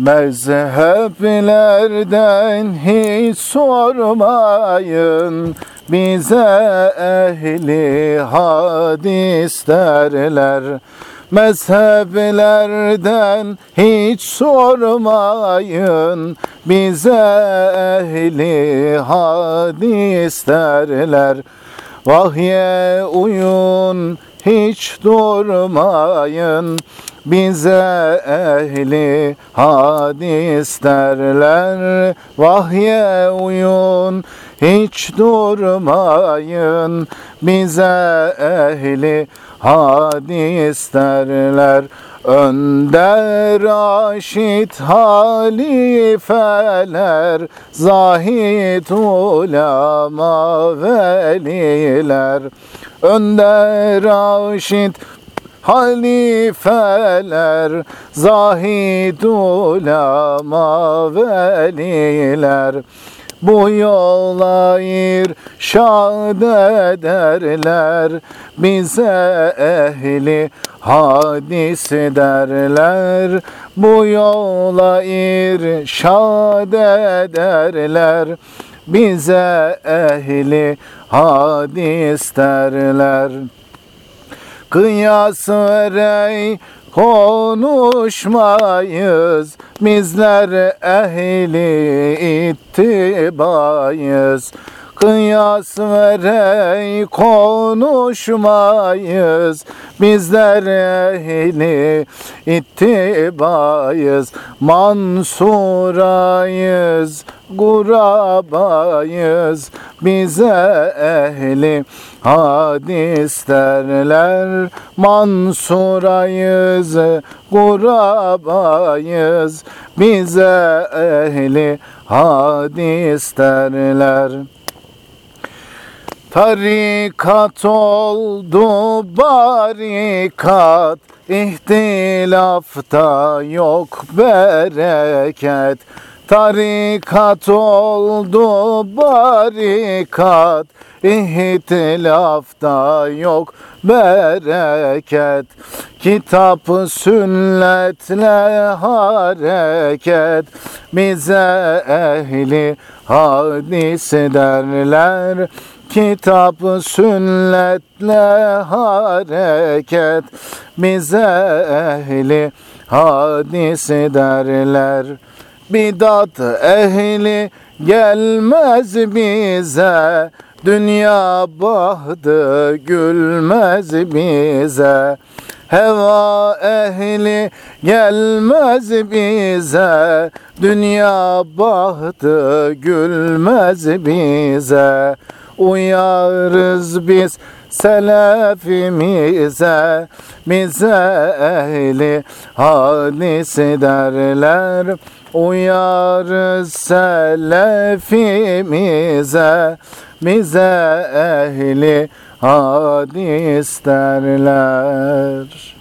Mezheplerden hiç sormayın. Bize ehli hadis derler. Mezheplerden hiç sormayın. Bize ehli hadis derler. Vahye uyun hiç durmayın bize ehli hadis derler Vahye uyun hiç durmayın. Bize ehli hadis derler Önder Raşid halifeler Zahid ulema veliler. Önder Raşid halifeler Zahid ulema veliler. Bu yola irşad ederler bize ehli hadis derler. Bu yola irşad ederler bize ehli hadis derler Kıyas verey konuşmayız. Bizler ehli ittibayız Kıyas verey konuşmayız. Bizler ehli ittibayız. Mansurayız gurabayız Bize ehli hadis derler. Mansurayız gurabayız Bize ehli hadis derler Tarikat oldu barikat. İhtilafta yok bereket Tarikat oldu barikat. İhtilafta yok bereket. Kitap sünnetle hareket. Bize ehli hadis derler Kitap sünnetle hareket. Bize ehli hadis derler Bidat ehli gelmez bize. Dünya bahtı gülmez bize. Heva ehli gelmez bize. Dünya bahtı gülmez bize Uyarız biz. Selefimize Bize ehli hadis derler. Uyarız selefimize Bize ehli hadis derler